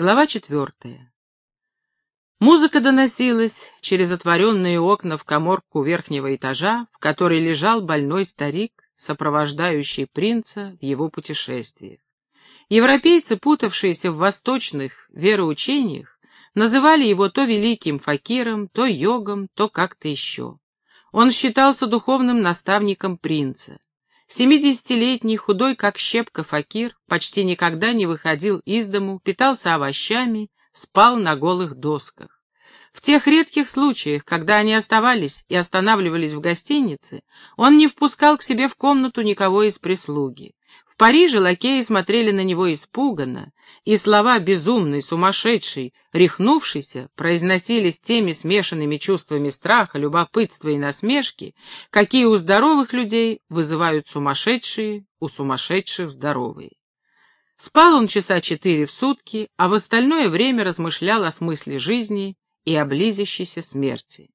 Глава четвертая. Музыка доносилась через отворенные окна в коморку верхнего этажа, в которой лежал больной старик, сопровождающий принца в его путешествиях. Европейцы, путавшиеся в восточных вероучениях, называли его то великим факиром, то йогом, то как-то еще. Он считался духовным наставником принца. Семидесятилетний, худой как щепка факир, почти никогда не выходил из дому, питался овощами, спал на голых досках. В тех редких случаях, когда они оставались и останавливались в гостинице, он не впускал к себе в комнату никого из прислуги. В Париже лакеи смотрели на него испуганно, и слова «безумный», «сумасшедший», «рехнувшийся» произносились теми смешанными чувствами страха, любопытства и насмешки, какие у здоровых людей вызывают сумасшедшие, у сумасшедших здоровые. Спал он часа четыре в сутки, а в остальное время размышлял о смысле жизни и о близящейся смерти.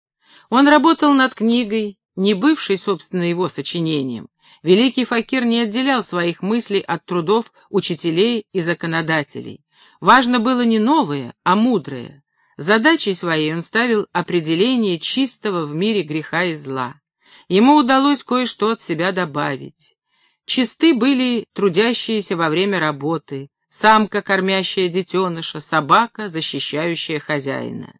Он работал над книгой, не бывшей, собственно, его сочинением. Великий факир не отделял своих мыслей от трудов учителей и законодателей. Важно было не новое, а мудрое. Задачей своей он ставил определение чистого в мире греха и зла. Ему удалось кое-что от себя добавить. Чисты были трудящиеся во время работы, самка, кормящая детеныша, собака, защищающая хозяина.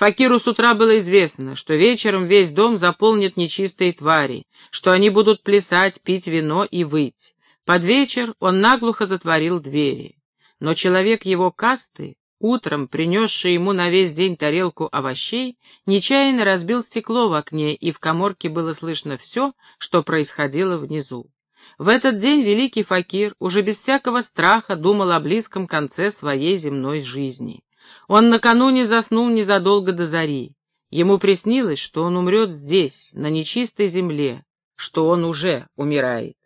Факиру с утра было известно, что вечером весь дом заполнит нечистые твари, что они будут плясать, пить вино и выть. Под вечер он наглухо затворил двери. Но человек его касты, утром принесший ему на весь день тарелку овощей, нечаянно разбил стекло в окне, и в коморке было слышно все, что происходило внизу. В этот день великий факир уже без всякого страха думал о близком конце своей земной жизни. Он накануне заснул незадолго до зари. Ему приснилось, что он умрет здесь, на нечистой земле, что он уже умирает.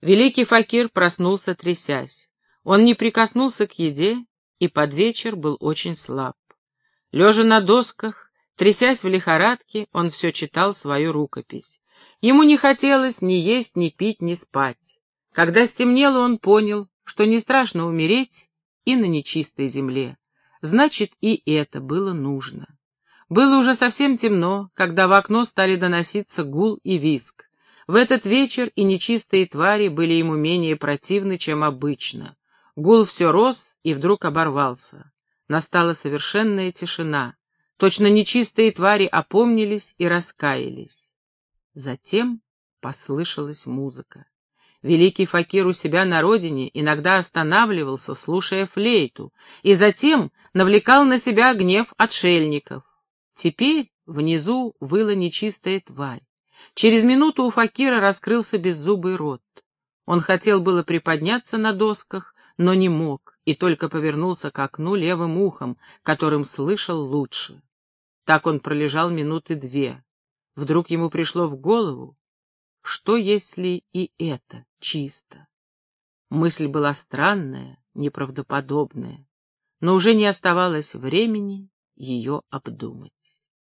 Великий факир проснулся, трясясь. Он не прикоснулся к еде и под вечер был очень слаб. Лежа на досках, трясясь в лихорадке, он все читал свою рукопись. Ему не хотелось ни есть, ни пить, ни спать. Когда стемнело, он понял, что не страшно умереть и на нечистой земле. Значит, и это было нужно. Было уже совсем темно, когда в окно стали доноситься гул и виск. В этот вечер и нечистые твари были ему менее противны, чем обычно. Гул все рос и вдруг оборвался. Настала совершенная тишина. Точно нечистые твари опомнились и раскаялись. Затем послышалась музыка. Великий факир у себя на родине иногда останавливался, слушая флейту, и затем навлекал на себя гнев отшельников. Теперь внизу выла нечистая тварь. Через минуту у факира раскрылся беззубый рот. Он хотел было приподняться на досках, но не мог, и только повернулся к окну левым ухом, которым слышал лучше. Так он пролежал минуты две. Вдруг ему пришло в голову, что если и это чисто? Мысль была странная, неправдоподобная, но уже не оставалось времени ее обдумать.